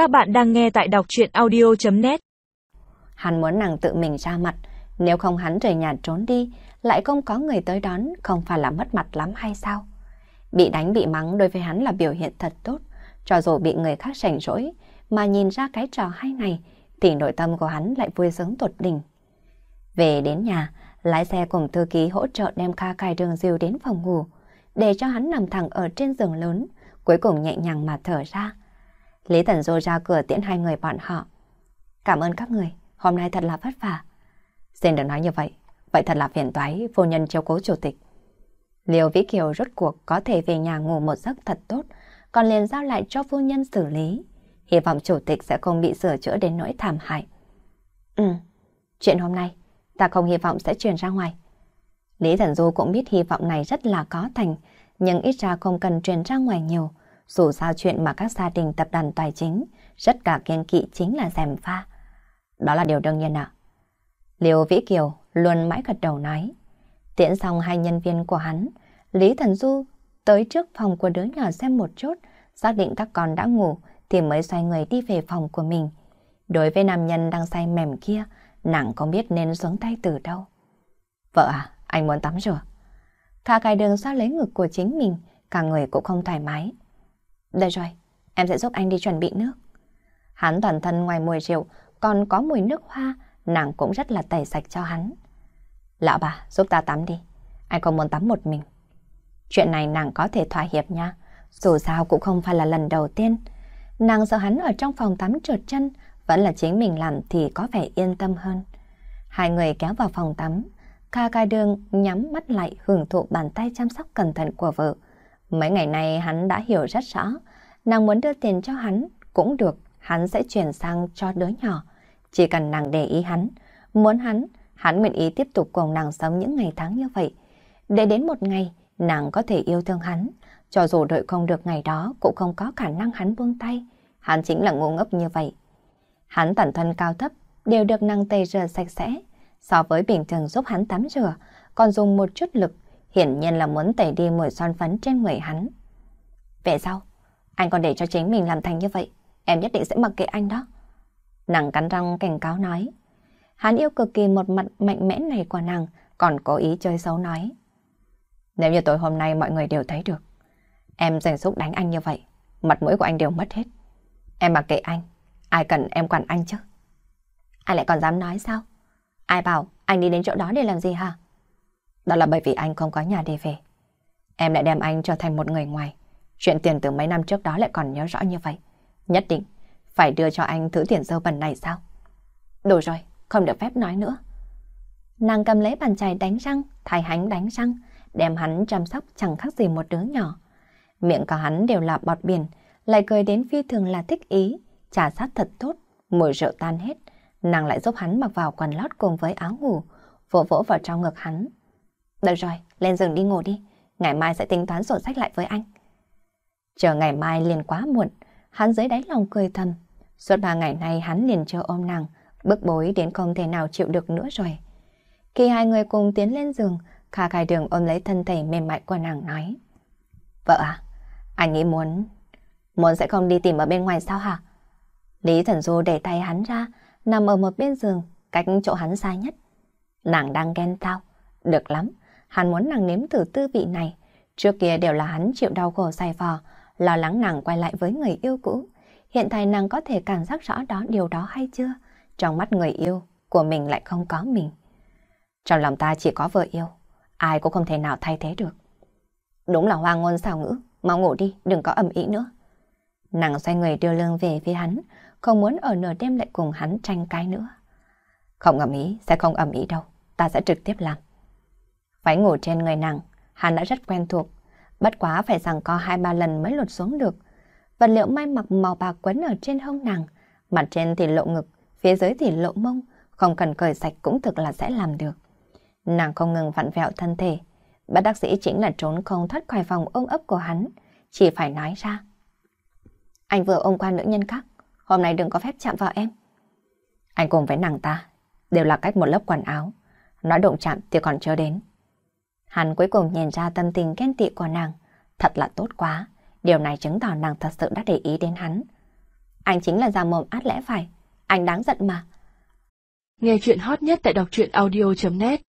Các bạn đang nghe tại đọc chuyện audio.net Hắn muốn nàng tự mình ra mặt, nếu không hắn rời nhà trốn đi, lại không có người tới đón, không phải là mất mặt lắm hay sao? Bị đánh bị mắng đối với hắn là biểu hiện thật tốt, cho dù bị người khác sảnh rỗi, mà nhìn ra cái trò hay này, thì nội tâm của hắn lại vui sướng tột đỉnh. Về đến nhà, lái xe cùng thư ký hỗ trợ đem Kha cài đường diêu đến phòng ngủ, để cho hắn nằm thẳng ở trên giường lớn, cuối cùng nhẹ nhàng mà thở ra. Lý Tần Du ra cửa tiễn hai người bọn họ. Cảm ơn các người, hôm nay thật là vất vả. Xin đừng nói như vậy, vậy thật là phiền toái vô nhân chiếu cố chủ tịch. Liêu Vĩ Kiều rốt cuộc có thể về nhà ngủ một giấc thật tốt, còn liền giao lại cho phu nhân xử lý. Hy vọng chủ tịch sẽ không bị sửa chữa đến nỗi thảm hại. Ừ, chuyện hôm nay, ta không hy vọng sẽ truyền ra ngoài. Lý Thần Du cũng biết hy vọng này rất là có thành, nhưng ít ra không cần truyền ra ngoài nhiều. Dù sao chuyện mà các gia đình tập đoàn tài chính rất cả kiên kỵ chính là dèm pha. Đó là điều đương nhiên ạ. Liêu Vĩ Kiều luôn mãi gật đầu nói. Tiễn xong hai nhân viên của hắn, Lý Thần Du tới trước phòng của đứa nhỏ xem một chút, xác định các con đã ngủ thì mới xoay người đi về phòng của mình. Đối với nam nhân đang say mềm kia, nàng không biết nên xuống tay từ đâu. Vợ à, anh muốn tắm rửa. Kha cài đường xoa lấy ngực của chính mình, cả người cũng không thoải mái. Được rồi, em sẽ giúp anh đi chuẩn bị nước. Hắn toàn thân ngoài mùi rượu, còn có mùi nước hoa, nàng cũng rất là tẩy sạch cho hắn. Lão bà, giúp ta tắm đi. Anh không muốn tắm một mình. Chuyện này nàng có thể thỏa hiệp nha. Dù sao cũng không phải là lần đầu tiên. Nàng sợ hắn ở trong phòng tắm trượt chân, vẫn là chính mình làm thì có vẻ yên tâm hơn. Hai người kéo vào phòng tắm. Kha cai đường nhắm mắt lại hưởng thụ bàn tay chăm sóc cẩn thận của vợ. Mấy ngày nay hắn đã hiểu rất rõ. Nàng muốn đưa tiền cho hắn cũng được, hắn sẽ chuyển sang cho đứa nhỏ. Chỉ cần nàng để ý hắn, muốn hắn, hắn nguyện ý tiếp tục cùng nàng sống những ngày tháng như vậy. Để đến một ngày, nàng có thể yêu thương hắn, cho dù đợi không được ngày đó cũng không có khả năng hắn buông tay. Hắn chính là ngu ngốc như vậy. Hắn tản thân cao thấp, đều được nàng tẩy rửa sạch sẽ. So với bình thường giúp hắn tắm rửa, còn dùng một chút lực, hiển nhiên là muốn tẩy đi mùi son phấn trên người hắn. Về sau, anh còn để cho chính mình làm thành như vậy, em nhất định sẽ mặc kệ anh đó. Nàng cắn răng cảnh cáo nói. Hắn yêu cực kỳ một mặt mạnh mẽ này của nàng, còn cố ý chơi xấu nói. Nếu như tối hôm nay mọi người đều thấy được, em dành xúc đánh anh như vậy, mặt mũi của anh đều mất hết. Em mặc kệ anh, ai cần em quản anh chứ? Ai lại còn dám nói sao? Ai bảo anh đi đến chỗ đó để làm gì hả? Đó là bởi vì anh không có nhà để về. Em lại đem anh trở thành một người ngoài. Chuyện tiền từ mấy năm trước đó lại còn nhớ rõ như vậy. Nhất định phải đưa cho anh thứ tiền dâu bẩn này sao? Đủ rồi, không được phép nói nữa. Nàng cầm lấy bàn chải đánh răng, thay hắn đánh răng, đem hắn chăm sóc chẳng khác gì một đứa nhỏ. Miệng của hắn đều là bọt biển, lại cười đến phi thường là thích ý, trà sát thật tốt, mùi rượu tan hết. Nàng lại giúp hắn mặc vào quần lót cùng với áo ngủ, vỗ vỗ vào trong ngực hắn. Được rồi, lên giường đi ngủ đi, ngày mai sẽ tính toán sổ sách lại với anh. Chờ ngày mai liền quá muộn, hắn dưới đáy lòng cười thầm. Suốt ba ngày nay hắn liền chờ ôm nàng, bức bối đến không thể nào chịu được nữa rồi. Khi hai người cùng tiến lên giường, Kha Khai Đường ôm lấy thân thể mềm mại của nàng nói. Vợ à, anh nghĩ muốn... Muốn sẽ không đi tìm ở bên ngoài sao hả? Lý Thần Du để tay hắn ra, nằm ở một bên giường, cách chỗ hắn xa nhất. Nàng đang ghen tao. Được lắm, hắn muốn nàng nếm thử tư vị này. Trước kia đều là hắn chịu đau khổ dài vò, lo lắng nàng quay lại với người yêu cũ. Hiện tại nàng có thể cảm giác rõ đó điều đó hay chưa? Trong mắt người yêu, của mình lại không có mình. Trong lòng ta chỉ có vợ yêu, ai cũng không thể nào thay thế được. Đúng là hoa ngôn xào ngữ, mau ngủ đi, đừng có ầm ĩ nữa. Nàng xoay người đưa lương về phía hắn, không muốn ở nửa đêm lại cùng hắn tranh cãi nữa. Không ầm ĩ, sẽ không ầm ĩ đâu, ta sẽ trực tiếp làm. Váy ngủ trên người nàng, hắn đã rất quen thuộc, bất quá phải rằng có hai ba lần mới lột xuống được. Vật liệu may mặc màu bạc quấn ở trên hông nàng, mặt trên thì lộ ngực, phía dưới thì lộ mông, không cần cởi sạch cũng thực là sẽ làm được. Nàng không ngừng vặn vẹo thân thể, bất đắc sĩ chính là trốn không thoát khỏi vòng ôm ấp của hắn, chỉ phải nói ra. Anh vừa ôm qua nữ nhân khác, hôm nay đừng có phép chạm vào em. Anh cùng với nàng ta, đều là cách một lớp quần áo, nói động chạm thì còn chưa đến. Hắn cuối cùng nhìn ra tâm tình ghen tị của nàng, thật là tốt quá, điều này chứng tỏ nàng thật sự đã để ý đến hắn. Anh chính là già mồm át lẽ phải. Anh đáng giận mà. Nghe chuyện hot nhất tại đọc truyện audio.net